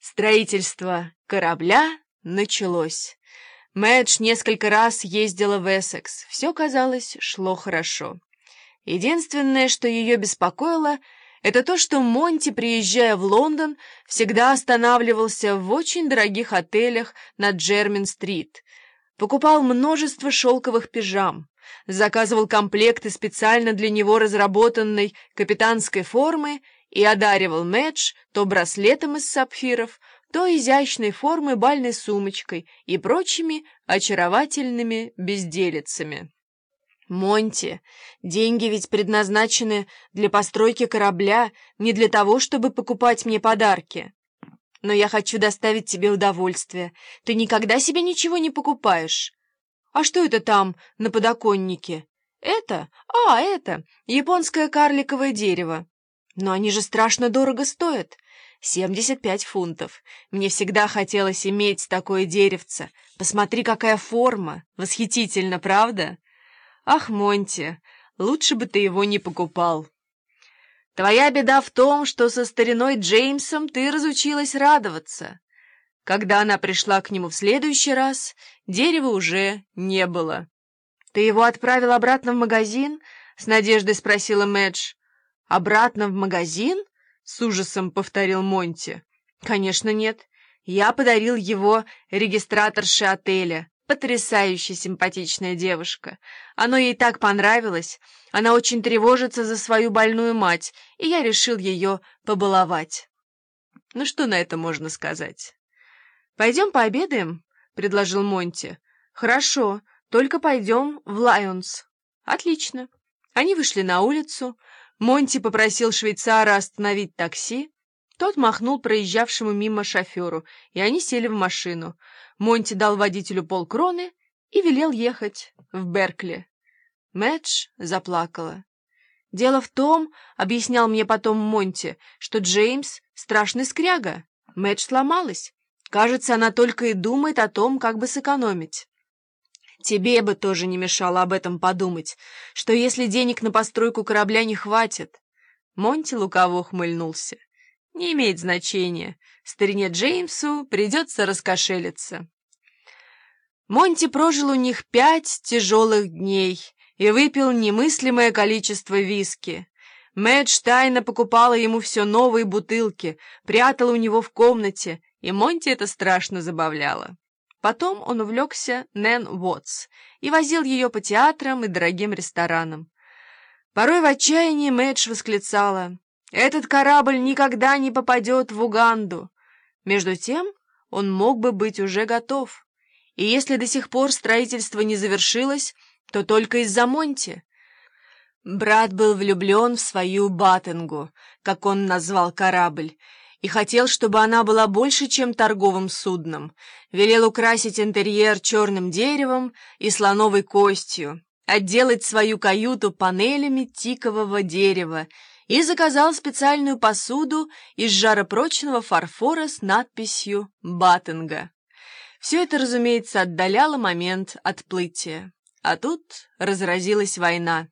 Строительство корабля началось. Мэдж несколько раз ездила в Эссекс. Все, казалось, шло хорошо. Единственное, что ее беспокоило, это то, что Монти, приезжая в Лондон, всегда останавливался в очень дорогих отелях на Джермин-стрит, покупал множество шелковых пижам, заказывал комплекты специально для него разработанной капитанской формы и одаривал Мэдж то браслетом из сапфиров, то изящной формы бальной сумочкой и прочими очаровательными безделицами. «Монти, деньги ведь предназначены для постройки корабля, не для того, чтобы покупать мне подарки. Но я хочу доставить тебе удовольствие. Ты никогда себе ничего не покупаешь. А что это там на подоконнике? Это? А, это, японское карликовое дерево. Но они же страшно дорого стоят. 75 фунтов. Мне всегда хотелось иметь такое деревце. Посмотри, какая форма. Восхитительно, правда? Ах, Монти, лучше бы ты его не покупал. Твоя беда в том, что со стариной Джеймсом ты разучилась радоваться. Когда она пришла к нему в следующий раз, дерева уже не было. «Ты его отправил обратно в магазин?» — с надеждой спросила Мэдж. «Обратно в магазин?» — с ужасом повторил Монти. «Конечно нет. Я подарил его регистраторше отеля. Потрясающе симпатичная девушка. Оно ей так понравилось. Она очень тревожится за свою больную мать, и я решил ее побаловать». Ну что на это можно сказать? «Пойдем пообедаем?» — предложил Монти. «Хорошо, только пойдем в Лайонс». «Отлично». Они вышли на улицу. Монти попросил швейцара остановить такси. Тот махнул проезжавшему мимо шоферу, и они сели в машину. Монти дал водителю полкроны и велел ехать в Беркли. Мэдж заплакала. «Дело в том, — объяснял мне потом Монти, — что Джеймс — страшный скряга. Мэдж сломалась. Кажется, она только и думает о том, как бы сэкономить». Тебе бы тоже не мешало об этом подумать, что если денег на постройку корабля не хватит. Монти лукаво ухмыльнулся. Не имеет значения. Старине Джеймсу придется раскошелиться. Монти прожил у них пять тяжелых дней и выпил немыслимое количество виски. Мэдж тайно покупала ему все новые бутылки, прятала у него в комнате, и Монти это страшно забавляло. Потом он увлекся Нэн Уотс и возил ее по театрам и дорогим ресторанам. Порой в отчаянии Мэдж восклицала «Этот корабль никогда не попадет в Уганду». Между тем он мог бы быть уже готов. И если до сих пор строительство не завершилось, то только из-за Монти. Брат был влюблен в свою Баттенгу, как он назвал корабль, и хотел, чтобы она была больше, чем торговым судном. Велел украсить интерьер черным деревом и слоновой костью, отделать свою каюту панелями тикового дерева и заказал специальную посуду из жаропрочного фарфора с надписью «Баттенга». Все это, разумеется, отдаляло момент отплытия. А тут разразилась война.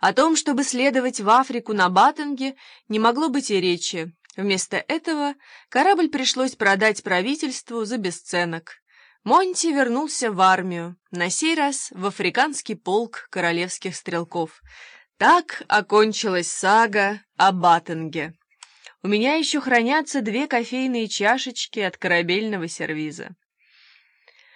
О том, чтобы следовать в Африку на Баттенге, не могло быть и речи. Вместо этого корабль пришлось продать правительству за бесценок. Монти вернулся в армию, на сей раз в африканский полк королевских стрелков. Так окончилась сага о Баттенге. У меня еще хранятся две кофейные чашечки от корабельного сервиза.